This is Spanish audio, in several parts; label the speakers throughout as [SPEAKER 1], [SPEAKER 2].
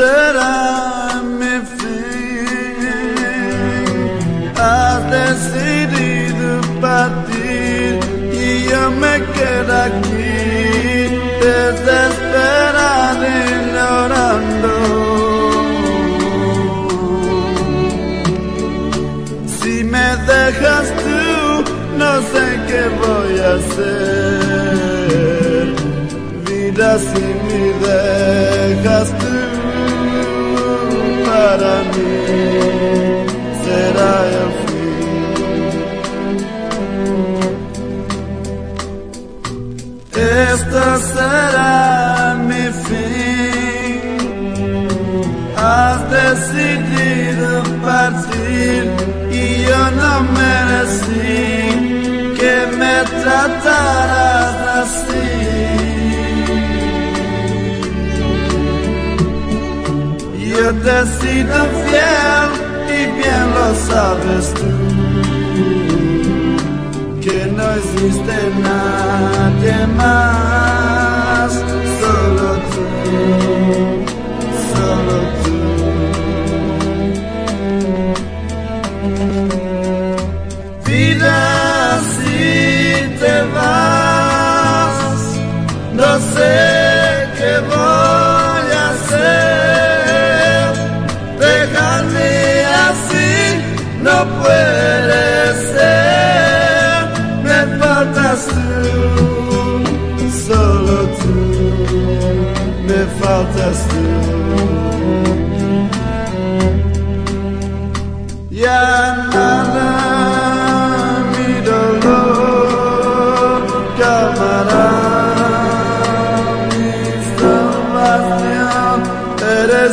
[SPEAKER 1] Será mi fin. Has decidido partir y yo me quedo aquí desesperado y llorando. Si me dejas tú, no sé qué voy a hacer. Vida si me dejas tú, para mí será el fin. Esta será mi fin. Has decidido partir y yo no merecí que me trataras Te he sido fiel y bien lo sabes tú. Que no existe nadie más, solo tú, solo tú. Vida, si te vas, no sé qué voy ser. Me faltas tú, solo tú, me faltas tú. Ya mi dolor calmará mi salvación eres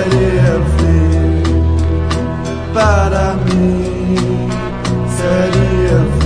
[SPEAKER 1] seria fim para mim, seria fim.